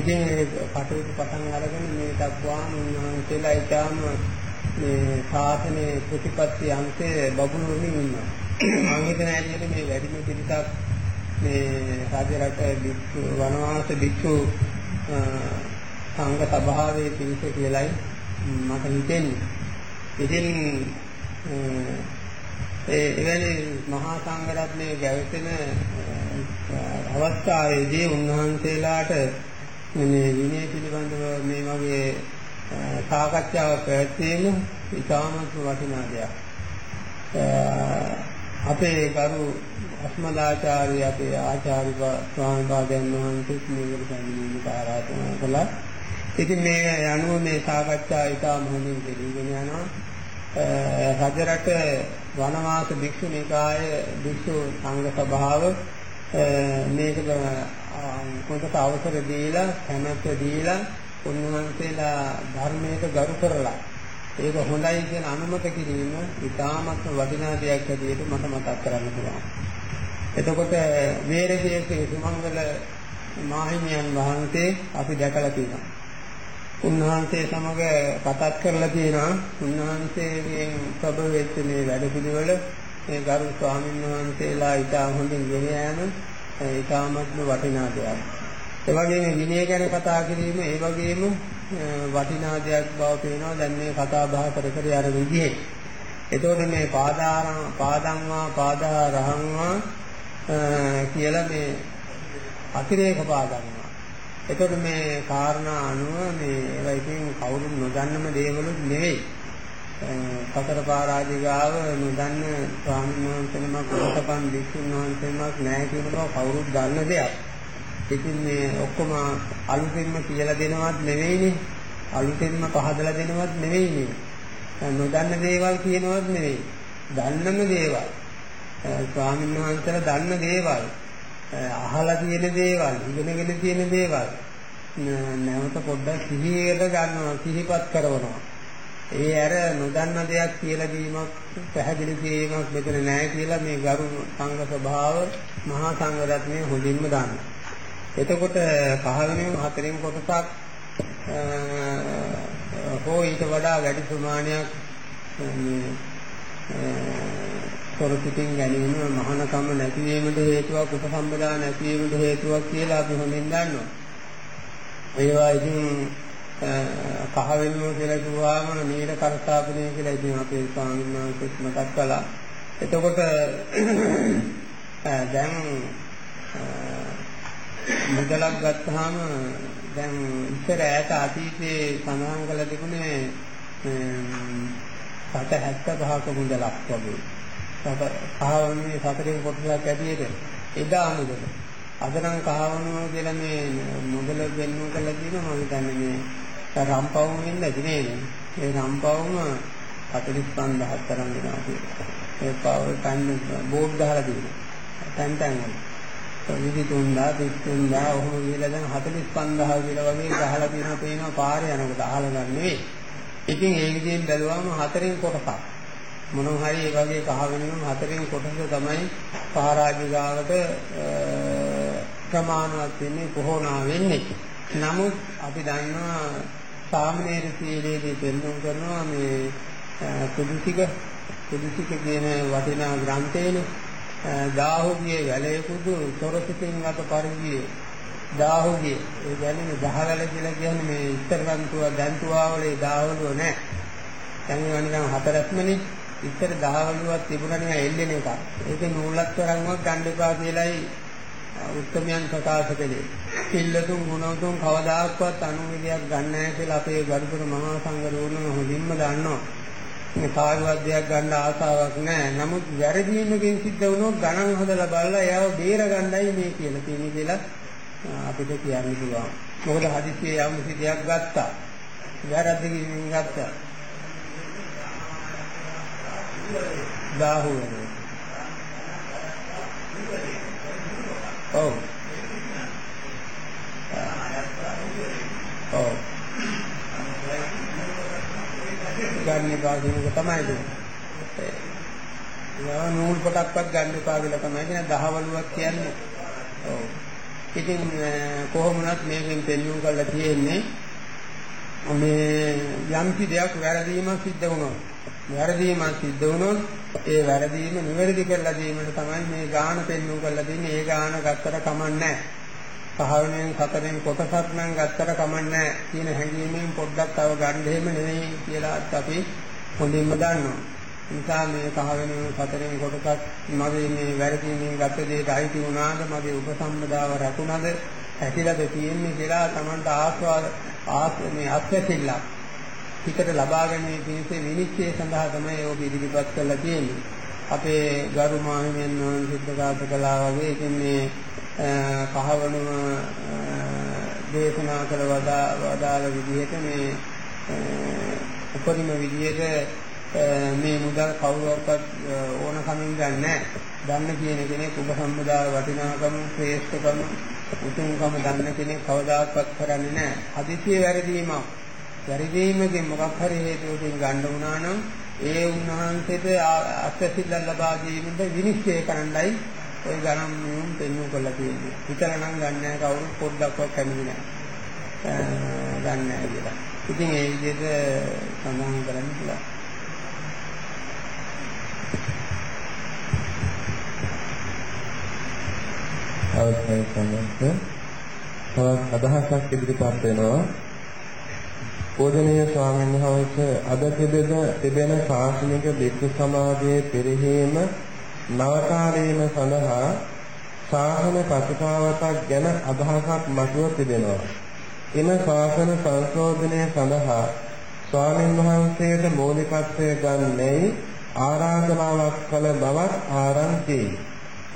ඉතින් මේ කටයුතු පටන් අරගෙන මේ දක්වාම උන්වහන්සේලා ඊටාම මේ සාසනයේ ප්‍රතිපත්ති අංශයේ බබුණුමින් ඉන්නවා. මම හිතන ඇයිද මේ වැඩිම පිරිසක් මේ රාජ්‍ය රට භික්ෂු වනවාස භික්ෂු සංඝ සභාවේ පිරිස කියලයි මට හිතෙන්නේ. ඉතින් ඒ එවැනි මහා සංඝ රත්නයේ ගැවසෙන අවස්ථාවේදී උන්වහන්සේලාට මේ විනය පිළිබඳව මේ වගේ සාකච්ඡාවක් පැවැත්වීම ඉතාමත් වටිනා දෙයක්. අපේ ගරු අස්මදාචාර්ය අපේ ආචාර්ය ස්වාමීන් වහන්සේ මේකට සම්බන්ධ ආරාධනා කළා. ඉතින් මේ අනුව මේ සාකච්ඡා ඉතාම හොඳින් කෙරීගෙන යනවා. රජරට වනවාස භික්ෂු නිකාය භික්ෂු සංඝ සභාව මේකට කොටස අවසර දීලා කැමැත්ත දීලා උන්වහන්සේලා ධර්මයට ගරු කරලා ඒක හොඳයි කියන අනුමත කිරීම ඉතාමත් වටිනා දෙයක් හැටියට මට මතක් කරන්න පුළුවන්. එතකොට වේරජයේ සුමංගල මාහිමියන් වහන්සේ අපි දැකලා තියෙනවා. උන්වහන්සේ සමග කතාත් කරලා තියෙනවා. උන්වහන්සේගෙන් ප්‍රබවෙච්ච මේ වැඩපිළිවෙල මේ ගරු ස්වාමීන් වහන්සේලා ඉතා හොඳින් ගෙන යෑම ඉතාමත්ම වටිනා දෙයක්. ඒ වගේම විනය ගැන කතා කිරීම ඒ වගේම වටිනා දෙයක් බව පේනවා දැන් මේ කතා බහ කර කර යන විදිහේ. එතකොට මේ පාදාරං පාදංවා පාදා රහංවා කියලා මේ අතිරේක පාදංවා. එතකොට මේ කාරණා අනුව මේ ඒවා ඉතින් කවුරුත් නොදන්නම දේවලුත් නෙවෙයි. සතර පාරාජිකාව නොදන්න ස්වාමීන් වහන්සේනමක් කොටපන් විසුන් වහන්සේනමක් නැහැ කියන බව කවුරුත් දන්න දෙයක්. ඉතින් මේ ඔක්කොම අලුතෙන්ම කියලා දෙනවත් නෙවෙයිනේ. අලුතෙන්ම පහදලා දෙනවත් නෙවෙයිනේ. නොදන්න දේවල් කියනවත් නෙවෙයි. දන්නම දේවල්. ස්වාමීන් වහන්සේලා දන්න දේවල්. අහලා තියෙන දේවල්, ඉගෙනගෙන තියෙන දේවල්. නැවත පොඩ්ඩක් සිහියට ගන්නවා, සිහිපත් කරනවා. ඒ අර නොදන්න දෙයක් කියලා දීමක් පැහැදිලි කිරීමක් මෙතන නැහැ කියලා මේ ගරු සංඝ ස්වභාව මහා සංඝ රත්නය හොඳින්ම දන්නවා. එතකොට කහවෙනිම හතරෙන් කොටසක් හෝ ඊට වඩා වැඩි ප්‍රමාණයක් මේ සොරපිටින් ගැනීම මහානකම නැතිවීමට හේතුවක් උපසම්පදා නැතිවීමට හේතුවක් කියලා අපි හොඳින් දන්නවා. ඒවා ඉතින් කහවෙනිම කියලා කිව්වම නීල කරස්ථාපනය කියලා ඉතින් අපේ ස්වාමීන් වහන්සේත් මතක් කළා. එතකොට දැන් මුදලක් ගත්තාම දැන් ඉස්සර ඈත අතීතයේ සඳහන් කළ තිබුණේ 775ක මුදලක් වගේ. සත කහවණුවේ සතරෙන් කොටසක් ඇටියෙද එදා මුදල. අද නම් කහවණුව කියලා මේ මුදල වෙන්නු කළා කියනවා මම හිතන්නේ මේ රම්පවුම වෙන්නේ නැති නේද? ඒ රම්පවුම 45000ක් තරම් වෙනවා කියලා. ඒ පවර් පෑන් බෝඩ් ගහලා තියෙනවා. තැන් තැන් වල. විදිතුන්දා පිටුන්දා ඔහොම කියලා දැන් 45000 කියලා වගේ ගහලා තියෙනවා පේනවා පාරේ යනකොට අහලා ගන්න නෙවෙයි. ඉතින් ඒ විදිහෙන් බැලුවම හතරෙන් කොටසක්. මොනවා හරි ඒ වගේ කහ වෙනුම් හතරෙන් කොටස තමයි පහරාජිකාවට ප්‍රමාණවත් වෙන්නේ කොහොනා වෙන්නේ. නමුත් අපි දන්නවා සාමනීර සීලයේදී පෙන්වන කරනවා මේ කුදුසික කුදුසික කියන වටිනා ග්‍රන්ථයනේ දාහුගේ වැලයකුදු තොරසිතින් අත පරිගියේ දාහුගේ ඒ කියන්නේ දහවැල කියලා කියන්නේ මේ ඉස්තර ගන්තුව දැන්තුවාවලේ දාහවලුව නැහැ. දැන් ඒවා නිකන් හතරක්මනේ ඉස්තර දහවලුවක් තිබුණා නිකන් එල්ලෙන එකක්. ඒකේ නූලක් තරම්වත් ගන්න එපා කියලායි උත්තමයන් ප්‍රකාශ කළේ. පිල්ලතුන් ගුණතුන් කවදාකවත් අනුවිදයක් ගන්න නැහැ කියලා අපේ ගරුතර මහා සංඝරෝණම හොඳින්ම දන්නවා. මේ කාර්යවත් දෙයක් ගන්න ආසාවක් නැහැ. නමුත් වැරදීමකින් සිද්ධ වුණොත් ගණන් හදලා බලලා එයාව බේර ගන්නයි මේ කියලා තියෙන්නේ කියලා අපිට කියන්න පුළුවන්. මොකද හදිස්සියේ යම් කිසි දෙයක් ගත්තා. වැරද්දකින් ගත්තා. දාහුව වෙනවා. ඔව්. ඔව්. ගන්න එපා කියන එක තමයි දෙන්නේ. ඒවා නූල් පොටක්වත් ගන්න එපා කියලා තමයි කියන දහවලුවක් කියන්නේ. ඔව්. ඉතින් කොහොමුණත් මේකෙන් පෙන්වුම් කරලා තියෙන්නේ මේ යම්කි දෙයක් වැරදීමක් සිද්ධ වුණොත් වැරදීමක් සිද්ධ වුණොත් ඒ වැරදීම නිවැරදි කරලා දීමට තමයි මේ ගාන පෙන්වුම් කරලා තියෙන්නේ. ඒ ගාන ගත්තට කමන්නේ පහවෙනෙන් සතරෙන් කොටසක් නම් ගත්තට කමන්නේ කියන හැඟීමෙන් පොඩ්ඩක් තව ගන්න එහෙම නෙවෙයි කියලා අපි හොඳින්ම දන්නවා. නිසා මේ කහවෙනෙන් සතරෙන් කොටසක් මගේ මේ වැරදීමෙන් ගත දෙයට අයිති වුණාද මගේ උපසම්පදාව රැකුණාද හැකිලාද තියෙන්නේ කියලා Tamanට ආස්වාද ආස් මේ අත්‍යතිල්ලක් හිතට ලබා ගැනීම පිණිස විනිශ්චය සඳහා තමයි ඔබ ඉදිරිපත් කරලා තියෙන්නේ. අපේ ගරු මාහිමියන් වහන්සේ සිද්ධාර්ථ කළා වගේ ඉතින් මේ කහවණුව දේශනා කළ වදාළ විදිහට මේ උපරිම විදිහට මේ මුදල් කවුරුවක්වත් ඕන කමින් ගන්න නැහැ. දන්න කියන කෙනෙක් ඔබ සම්බදාව වටිනාකම ශ්‍රේෂ්ඨකම උතුම්කම දන්න කෙනෙක් කවදාකවත් කරන්නේ නැහැ. හදිසිය වැරදීමක්. වැරදීමකින් මොකක් හරි හේතුවකින් ගන්න වුණා නම් ඒ උන්වහන්සේට අත්‍යසිල්ල ලබා දීමෙන්ද විනිශ්චය කරන්නයි ওই ගණන් නියුම් පෙන්වු කරලා තියෙන්නේ. හිතලා නම් ගන්න නැහැ කවුරුත් පොඩ්ඩක්වත් කැමති නැහැ. ගන්න නැහැ කියලා. ඉතින් ඒ විදිහට සඳහන් කරන්න පුළුවන්. අවසරයි සම්මත තවත් අදහසක් ඉදිරිපත් වෙනවා පූජනීය ස්වාමීන් වහන්සේ අද තිබෙන තිබෙන ශාසනික භික්ෂු සමාජයේ පිරිහීම නවතාලීම සඳහා ශාසන ප්‍රතිපාවතක් ගැන අදහසක් මතුව තිබෙනවා. එම ශාසන සංශෝධනය සඳහා ස්වාමීන් වහන්සේට මූලිකත්වය ගන්නේ ආරාධනාවක් කළ බවක් ආරංචි.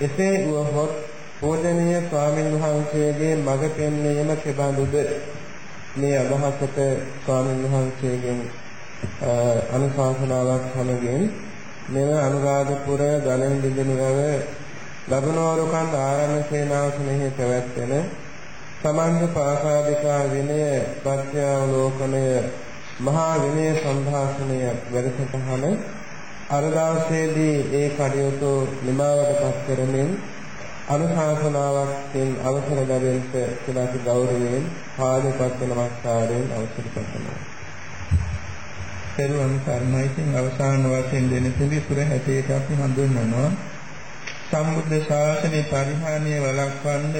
එසේ වුවහොත් පූජනීය ස්වාමීන් වහන්සේගේ මඟ පෙන්වීම කෙබඳුද මේ අදහසට ස්වාමීන් වහන්සේගෙන් අනුශාසනාවක් සමගින් මෙම අනුරාධපුර ගණන් දිගනුරව ලබනවරුකන් ආරණ්‍ය සේනාසනෙහි පැවැත්වෙන සමන්ද පාසාදිකා විනය ප්‍රත්‍යාවලෝකනය මහා විනය සම්භාෂණය වැඩසටහන අර දවසේදී ඒ කටයුතු නිමාවට පත් කරමින් අනුශාසනාවක්ෙන් අවසර ලැබෙන්න කියලා ගෞරවයෙන් පාදපත් නමස්කාරයෙන් අවසර කරනවා. පෙරවන් කර්මයින් අවසාන වශයෙන් දෙන පිළිතුර හැටියට අපි හඳුන්වනවා සම්බුද්ධ ශාසනයේ පරිහානිය වළක්වන්න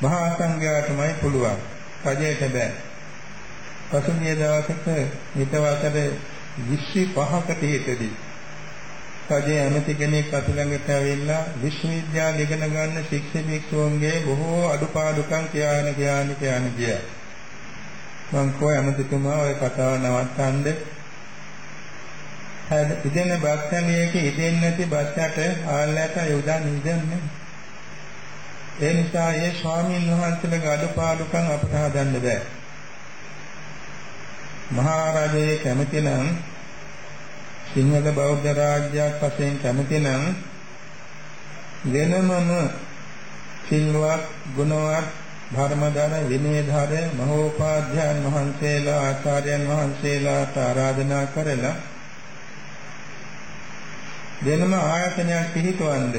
මහා සංඝයාටමයි පුළුවන්. රජයට බෑ. පසුගිය දවසක හිතවතට 25කට හිටදී රජයේ ඇමති කෙනෙක් අත ළඟට ඇවිල්ලා විශ්වවිද්‍යාල ඉගෙන ගන්න ශික්ෂක භික්ෂුවන්ගේ බොහෝ අඩුපාඩුකම් කියාගෙන කියාගෙන කියාගෙන ගියා. මං කෝ ඇමතිතුමා ওই කතාව නවත්තන්න. හැද ඉතින් බක්සනියක ඉදෙන්නේ නැති බස්සට ආල්ලට යොදන් ඉදන්නේ. ඒ නිසා ඒ ස්වාමීන් වහන්සේලගේ අඩුපාඩුකම් අපට හදන්න බෑ. මහරජයේ කැමති නම් සිංහල බෞද්ධ රාජ්‍යයක් වශයෙන් කැමති නම් වෙනමම සිල්වත් ගුණවත් ධර්මදර විනයධර මහෝපාධ්‍යයන් වහන්සේලා ආචාර්යයන් වහන්සේලාට ආරාධනා කරලා වෙනම ආයතනයක් පිහිටවන්ද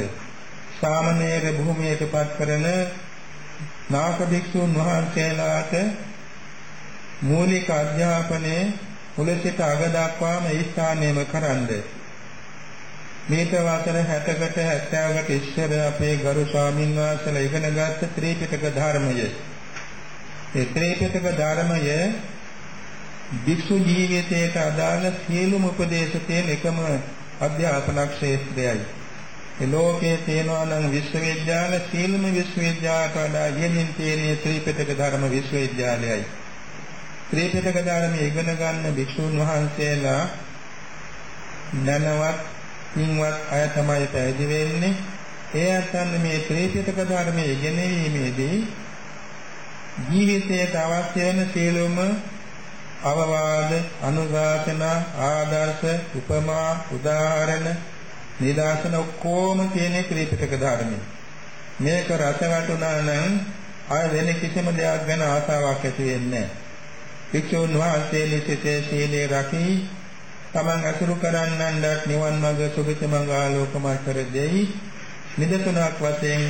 සාමණේර භූමියටපත් කරන නාග භික්ෂුන් වහන්සේලාට මූලික අධ්‍යාපනයේ මුල සිට අග දක්වාම ඒ ස්ථානයම කරන්ද මේක වතර 60කට 70කට ඉස්සර අපේ ගරු ස්වාමින් වහන්සේලා ඉගෙනගත්ත ත්‍රිපිටක ධර්මය ඒ ත්‍රිපිටක ධර්මය භික්ෂු ජීවිතයට අදාළ සියලුම උපදේශ තියෙන එකම අධ්‍යාපන ක්ෂේත්‍රයයි. ඒ ලෝකයේ තියෙනවා නම් විශ්වවිද්‍යාල සියලුම විශ්වවිද්‍යාලට වඩා ඉහළින් තියෙන ත්‍රිපිටක ධර්ම විශ්වවිද්‍යාලයයි. ත්‍රිපිටක ධර්මයේ ඉගෙන ගන්න භික්ෂුන් වහන්සේලා නැනවත් පින්වත් අය තමයි පැවිදි වෙන්නේ. ඒ අතන මේ ත්‍රිපිටක ධර්මයේ ඉගෙනීමේදී ජීවිතයට අවශ්‍ය වෙන සියලුම අවවාද, අනුශාසනා, ආදර්ශ, උපමා, උදාහරණ, නිදාසන ඔක්කොම තියෙන ත්‍රිපිටක ධර්මයේ. මේක රස වටුණා නම් ආය වෙන කිසිම දෙයක් ගැන ආසාවක් ඇති වෙන්නේ නැහැ. භික්ෂුන් වහන්සේ ලෙසට සීලේ රකී තමන් අසුරු කරන්නන්ට නිවන් මඟ සුගත මඟ ආලෝකමත් කර දෙයි නිදසුනක් වශයෙන්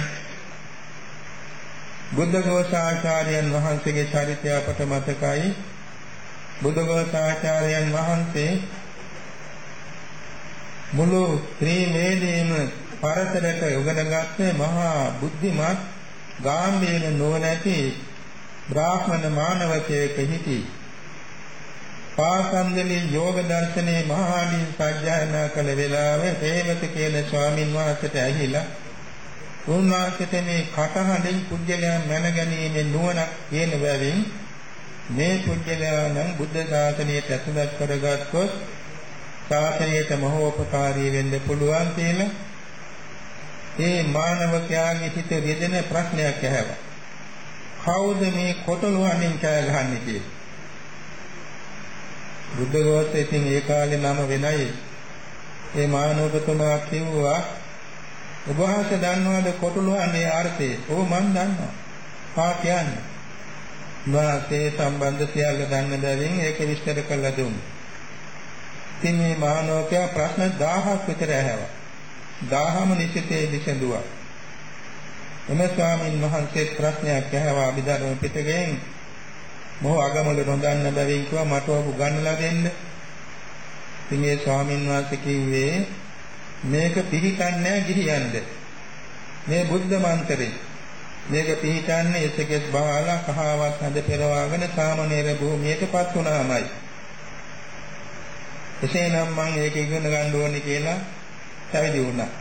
බුද්ධඝෝසාචාර්යයන් වහන්සේගේ චරිතය අපට මතකයි. බුද්ධඝෝසාචාර්යයන් වහන්සේ මුළු ත්‍රිවේදීම පරතරට උගනගත් මහා බුද්ධිමත් ගාම්භීර නොනැති බ්‍රාහ්මණ මානවකයෙක් හිටි. පාසන්දලී යෝග දර්ශනේ මහාදීන් සත්‍යයනා කළ වෙලාවේ හේමත කියන ස්වාමින් වහන්සේට ඇහිලා උන්වහන්සේට මේ කටහඬින් පුජ්‍යලයන් මැනගැනීමේ නුවණක් කියන බැවින් මේ පුජ්‍යලයන් නම් බුද්ධ ශාසනයට ඇතුළත් කරගත්තොත් ශාසනයට මහෝපකාරී වෙන්න පුළුවන් කියලා මේ මානවකයාගේ හිත රිදෙන ප්‍රශ්නයක් ඇහැවා. කවුද මේ කොටලුවන්ෙන් කෑ ගහන්නේ කියලා. බුද්ධ ගෝත්‍රයේ ඉතින් ඒ කාලේ නම වෙනයි. ඒ මානවකතුමා කිව්වා ඔබ වහන්සේ දන්නවද කොටලුවන්ගේ අර්ථය? ඔව් මම දන්නවා. හා කියන්නේ. වාසේ සම්බන්ධ සියල්ල දන්න බැවින් ඒක විස්තර කළා දුන්නා. ඉතින් මේ මානවකයා ප්‍රශ්න 1000ක් විතර ඇහැවා. 1000ම නිසිතේ විසඳුවා. එම ස්වාමීන් වහන්සේ ප්‍රශ්නයක් ඇහුවා අභිධර්ම පිටකයෙන් මොහ අගමල නොදන්න බැවින් කිව්වා මට ඔබ උගන්වලා දෙන්න. ඉතින් ඒ ස්වාමීන් වහන්සේ කිව්වේ මේක පිළිකන්නේ ගිහියන්ද. මේ බුද්ධ මන්ත්‍රේ මේක පිළිකන්නේ එසකෙස් බහලා කහාවත් හඳ පෙරවාගෙන සාමනීර භූමියටපත් වුණාමයි. එසේනම් මම ඒක ඉගෙන ගන්න ඕනේ කියලා පැවිදි වුණා.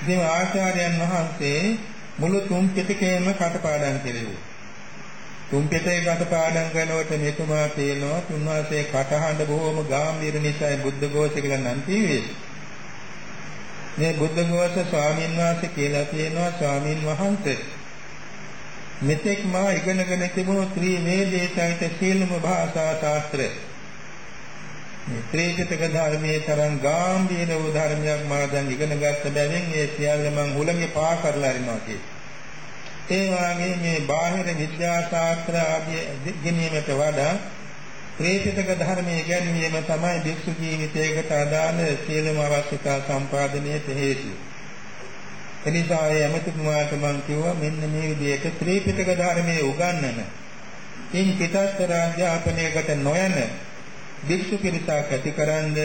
ඉතින් ආචාර්යයන් වහන්සේ මුළු තුන් පිටකේම කටපාඩම් කෙරෙව්වා. තුන් පිටකේ කටපාඩම් කරනකොට මෙතුමා කියනවා තුන්වහන්සේ කටහඬ බොහොම ගැඹීර නිසා බුද්ධ ഘോഷ කියලා නම් කිව්වේ. මේ බුද්ධ ഘോഷ ස්වාමීන් වහන්සේ කියලා කියනවා ස්වාමීන් වහන්සේ මෙතෙක් මා ඉගෙනගෙන තිබුණු ත්‍රිවේදයේ සහිත සීලම භාෂා ශාස්ත්‍රය මේ ත්‍රිපිටක ධර්මයේ තරම් ගැඹීර වූ ධර්මයක් මා දැන් ඉගෙන ගත්ත බැවින් ඒ සියල්ල මම හුලඟේ පා කරලා අරිනවා කියේ. ඒ වගේ මේ බාහිර විද්‍යා ශාස්ත්‍ර ආදී ඉගෙනීමට වඩා ත්‍රිපිටක ධර්මයේ ගැනීම තමයි භික්ෂු ජීවිතයකට අදාළ සියලුම අවශ්‍යතා සම්පාදනයට හේතුව. එනිසා ඒ අමතුමාට මම කිව්වා මෙන්න මේ විදිහට ත්‍රිපිටක ධර්මයේ උගන්වන ඉන් පිටස්තර අධ්‍යාපනයකට නොයන භික්ෂු පිරිසක් ඇතිකරන්ද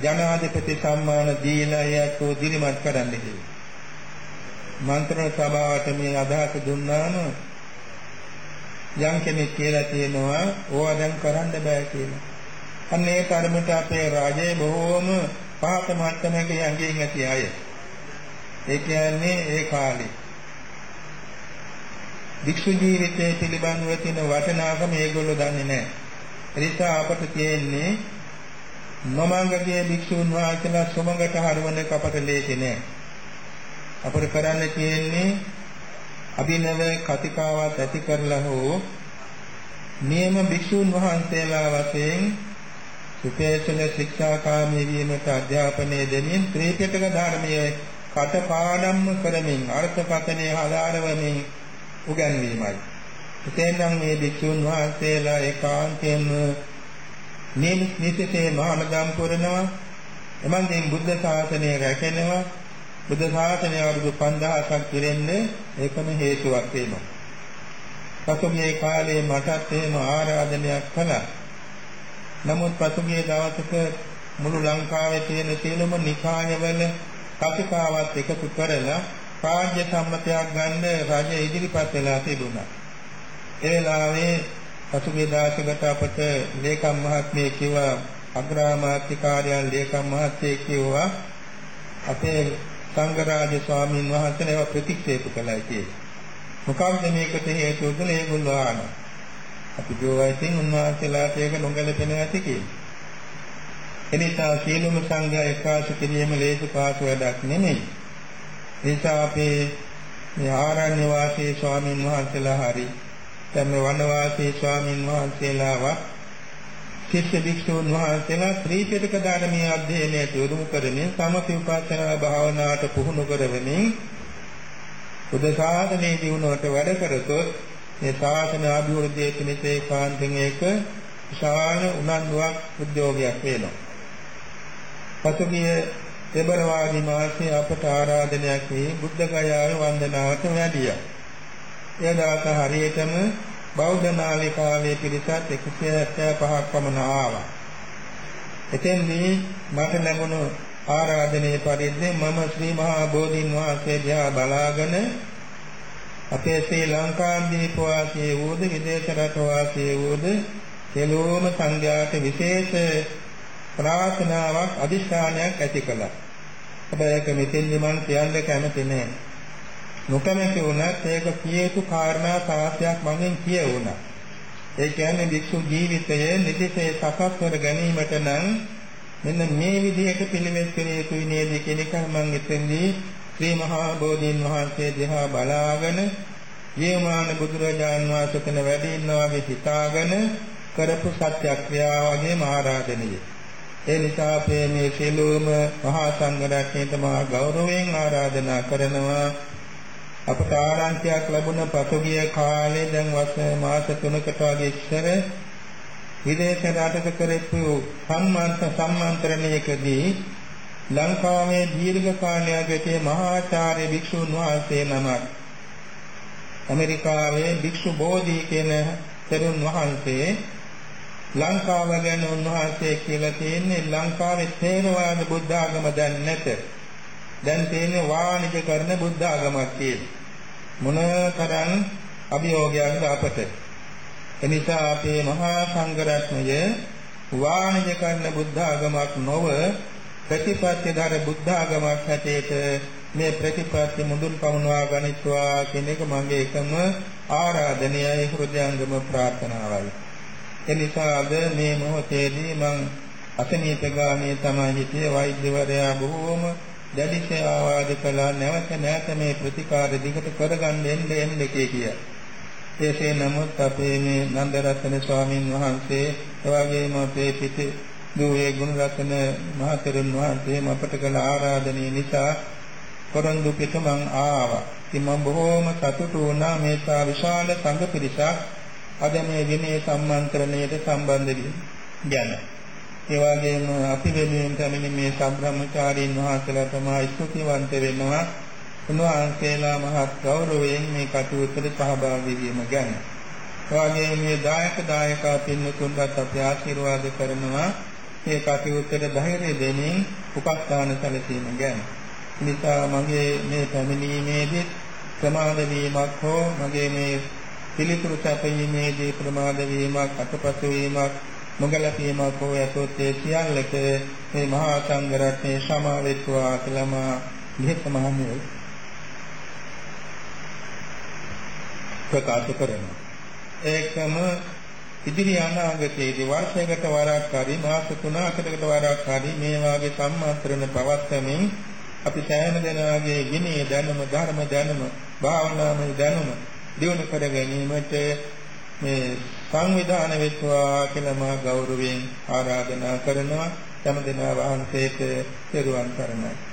ජනාධිපති සම්මාන දීලා යතු දිරිමත් කරන්න කියලා. මන්ත්‍රණ සභාවට මේ අදහස දුන්නාම යම් කෙනෙක් කියලා තියෙනවා ඕවා දැන් කරන්න බෑ කියලා. අන්න ඒ කර්මයට අපේ රාජේ බොහෝම පහත මට්ටමක යංගෙන් ඇති අය. ඒ කියන්නේ ඒ කාලේ වික්ෂු ජීවිතයේ පිළිබඳව තියෙන වටිනාකම ඒගොල්ලෝ දන්නේ නැහැ. එනිසා අපට තියෙන්නේ නොමංගගේ භික්ෂුන් වහන්සේලා සොමඟට හරවන කපට ලේසි නෑ. අපට කරන්න තියෙන්නේ අභිනව කතිකාවත් ඇති කරලා හෝ නියම භික්ෂුන් වහන්සේලා වශයෙන් සුපේසල ශික්ෂාකාමී වීමට අධ්‍යාපනය දෙමින් ත්‍රිපිටක ධර්මයේ කටපාඩම්ම කරමින් අර්ථකථනය හදාරවමින් උගන්වීමයි. එතෙන්නම් මේ භික්ෂුන් වහන්සේලා ඒකාන්තයෙන්ම නිසිතේ මහානදම් පුරනවා එමන්ගෙන් බුද්ධ ශාසනය රැකෙනවා බුද්ධ ශාසනය අවුරුදු 5000ක් පිරෙන්නේ ඒකම හේතුවක් වෙනවා. පසුගිය කාලේ මටත් එහෙම ආරාධනයක් කළා. නමුත් පසුගිය දවසක මුළු ලංකාවේ තියෙන සියලුම නිකායවල කතිකාවත් එකතු කරලා රාජ්‍ය සම්මතයක් ගන්න රජය ඉදිරිපත් වෙලා තිබුණා. ඒ වෙලාවේ පසුගිය දවසකට අපට ලේකම් මහත්මිය කිව්වා අග්‍රාමාත්‍ය කාර්යාලය ලේකම් මහත්තයෙක් කිව්වා අපේ සංඝරාජ ස්වාමීන් වහන්සේලා ප්‍රතික්ෂේප කළා කියලා. මොකක්ද මේකට හේතුව කියලා ඒගොල්ලෝ අහනවා. අපි කියවා ඉතින් උන්වහන්සේලාට ඒක නොගැලපෙන ඇති කියලා. එනිසා සීලම සංඝයා එකාශ කිරීම ලේසි පාසු වැඩක් නෙමෙයි. නිසා අපේ මේ ආරණ්‍ය වාසී ස්වාමීන් වහන්සේලා හරි දැන් මේ වනවාසී ස්වාමින් වහන්සේලාවත් ශිෂ්‍ය භික්ෂුන් වහන්සේලා ත්‍රිපිටක ධර්මයේ අධ්‍යයනයට යොමු කරමින් සමථ විපස්සනා භාවනාවට පුහුණු කරවමින් බුද්ධ ශාසනයේ දිනුවට වැඩ කරතොත් මේ ශාසන අභිවෘද්ධිය පිණිස ඒකාන්තයෙන් ඒක විශාල උනන්දුවක් උද්‍යෝගයක් වෙනවා. පසුගිය පෙබරවාරි මාසයේ අපට ආරාධනයක් වී බුද්ධ ගයාවේ වන්දනාවට වැඩියා. ඒ දවස හරියටම බෞද්ධ නාලිකාවේ පිරිසත් 175ක් පමණ ආවා. එතෙන්දී මට ලැබුණු ආරාධනයේ පරිදි මම ශ්‍රී මහා බෝධීන් වහන්සේ දිහා බලාගෙන අපේ ශ්‍රී ලංකාදීප වාසී වූද විදේශ රට වාසී වූද සියලුම සංඝයාට විශේෂ ප්‍රාර්ථනාවක් අදිෂ්ඨානයක් ඇති කළා. හැබැයි ඒක මෙතෙන්දි මම කියන්න කැමති නෑ. නොකමැති වුණත් ඒක කියෙතු කාරණා සාහසයක් මගෙන් කියවුණා. ඒ කියන්නේ වික්ෂු ජීවිතයේ නිදිසේ සකස් කර ගැනීමට නම් මෙන්න මේ විදිහට පිළිවෙත් කළ යුතුයි නේද කියන එක මම එතෙන්දී ශ්‍රී මහා බෝධීන් වහන්සේ දිහා බලාගෙන ජීවමාන බුදුරජාන් වහන්සේ කෙන වැඩ ඉන්නවා වගේ හිතාගෙන කරපු සත්‍යක්‍රියාවගේ ආරාධනය. ඒ නිසා අපේ මේ සියලුම මහා සංඝ රත්නයට මා ගෞරවයෙන් ආරාධනා කරනවා අපට ආරංචියක් ලැබුණ පසුගිය කාලේ දැන් වස් මාස 3කට වගේ ඉස්සර විදේශ රටක කරපු සම්මාන්ත සම්මාන්තරණයකදී ලංකාවේ දීර්ඝ කාලයකට මහාචාර්ය භික්ෂුන් වහන්සේ නමක් ඇමරිකාවේ භික්ෂු බෝධි කියන තරුණ වහන්සේ ලංකාව ගැන උන්වහන්සේ කියලා තියෙන්නේ ලංකාවේ තේරවාද බුද්ධ ආගම දැන් නැත. දැන් තියෙන්නේ වාණිජ කරන බුද්ධ ආගමක් කියලා. මොනතරම් අභියෝගයක්ද අපට. එනිසා අපේ මහා සංඝරත්නය වාණිජ කරන බුද්ධ ආගමක් නොව ප්‍රතිපත්තිධාර බුද්ධ ආගමක් හැටියට මේ ප්‍රතිපත්ති මුදුන් පමුණවා ගනිත්වා කියන එක මගේ එකම ආරාධනයයි හෘදයාංගම ප්‍රාර්ථනාවයි. එනිසා අද මේ මොහොතේදී මම අසනීප ගාමී තමයි හිතේ වෛද්‍යවරයා බොහෝම දැඩිසේ ආවාද කළා නැවත නැවත මේ ප්‍රතිකාර දිගට කරගන්න එන්න එන්න කිය. එසේ නමුත් අපේ මේ නන්දරත්න ස්වාමීන් වහන්සේ එවාගේම අපේ පිටි දුවේ ගුණරත්න මහතෙරුන් වහන්සේ අපට කළ ආරාධනය නිසා පොරොන්දු පිට මං ආවා. ඉතින් මම බොහෝම සතුටු වුණා මේ සා විශාල සංඝ පිරිසක් අද මේ විනය සම්මන්ත්‍රණයට සම්බන්ධ ගැන. ඒ වගේම අපි වෙනුවෙන් තමයි මේ සම්බ්‍රහ්මචාරීන් වහන්සේලා තමයි ස්තුතිවන්ත වෙනවා. උන්වහන්සේලා මහත් ගෞරවයෙන් මේ කටයුත්තට සහභාගී වීම ගැන. එවාගේ මේ දායක දායකා පින්නතුන්ට අපි ආශිර්වාද කරනවා මේ කටයුත්තට ධෛර්ය දෙමින් උපස්ථාන සැලසීම ගැන. නිසා මගේ මේ පැමිණීමේදී ප්‍රමාද වීමක් හෝ මගේ මේ පිළිතුරු සැපීමේදී ප්‍රමාද වීමක් අතපසු වීමක් නොගැලපීමක් හෝ ඇතොත් ඒ සියල්ලක මේ මහා සංඝ රත්නයේ සමාවෙත්වා කියලා මා නිහතමානීව ප්‍රකාශ කරනවා. ඒකම ඉදිරි අනාගතයේදී වර්ෂයකට වරක් හරි මාස 3-4කට වරක් හරි මේ වාගේ සම්මාත්‍රණ පවත්වමින් අපි සෑම දෙනාගේ විනය දැනුම ධර්ම දැනුම භාවනාමය දැනුම දියුණු කර ගැනීමට මේ සංවිධාන වෙත්වා කියලා මා ගෞරවයෙන් ආරාධනා කරනවා. හැම දෙනා වහන්සේට පෙරවන් කරනවා.